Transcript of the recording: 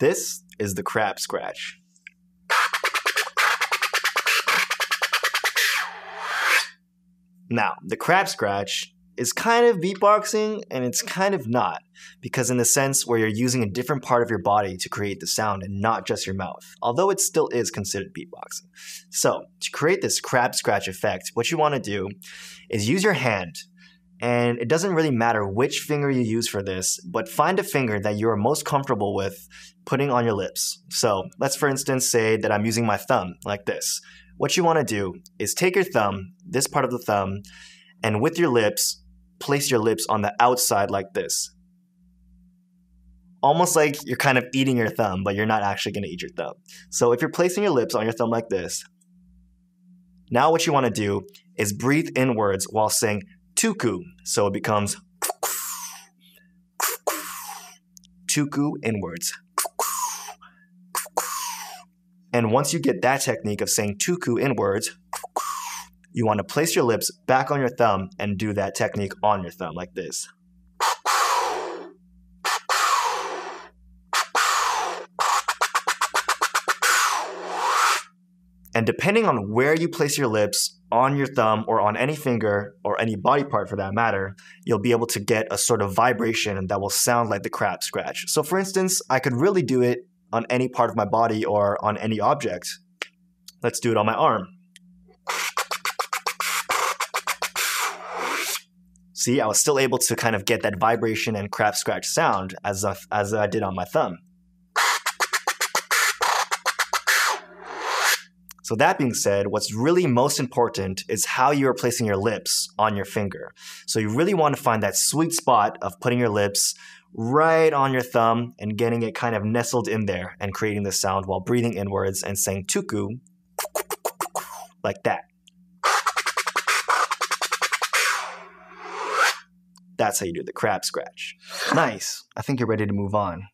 This is the crab scratch. Now, the crab scratch is kind of beatboxing and it's kind of not, because in the sense where you're using a different part of your body to create the sound and not just your mouth, although it still is considered beatboxing. So, to create this crab scratch effect, what you want to do is use your hand. And it doesn't really matter which finger you use for this, but find a finger that you are most comfortable with putting on your lips. So, let's for instance say that I'm using my thumb like this. What you want to do is take your thumb, this part of the thumb, and with your lips, place your lips on the outside like this. Almost like you're kind of eating your thumb, but you're not actually going to eat your thumb. So if you're placing your lips on your thumb like this, now what you want to do is breathe inwards while saying tuku. So it becomes tuku inwards. And once you get that technique of saying tuku inwards, you want to place your lips back on your thumb and do that technique on your thumb like this. And depending on where you place your lips on your thumb or on any finger or any body part for that matter, you'll be able to get a sort of vibration that will sound like the crab scratch. So, for instance, I could really do it on any part of my body or on any object. Let's do it on my arm. See, I was still able to kind of get that vibration and crab scratch sound as, a, as I did on my thumb. So, that being said, what's really most important is how you are placing your lips on your finger. So, you really want to find that sweet spot of putting your lips right on your thumb and getting it kind of nestled in there and creating the sound while breathing inwards and saying tuku like that. That's how you do the crab scratch. Nice. I think you're ready to move on.